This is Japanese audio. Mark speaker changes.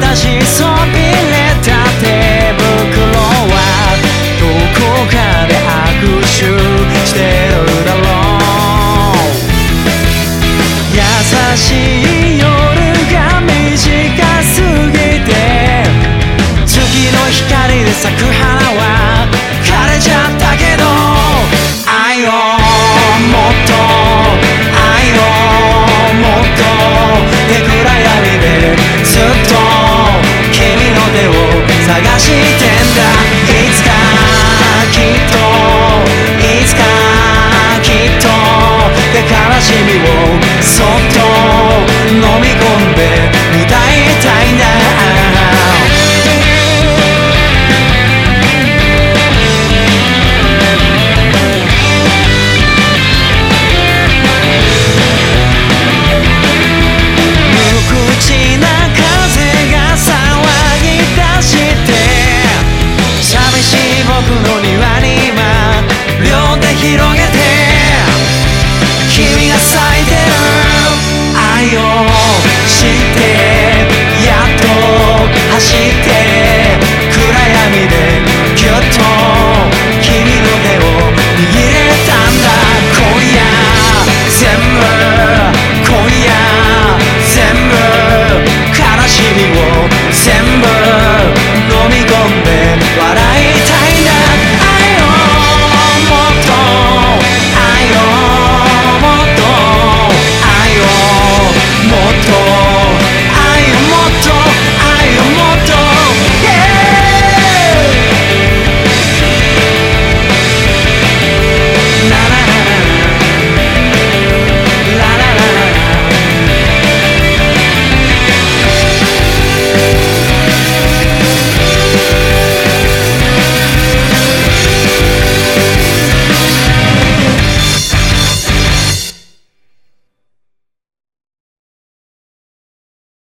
Speaker 1: 私そび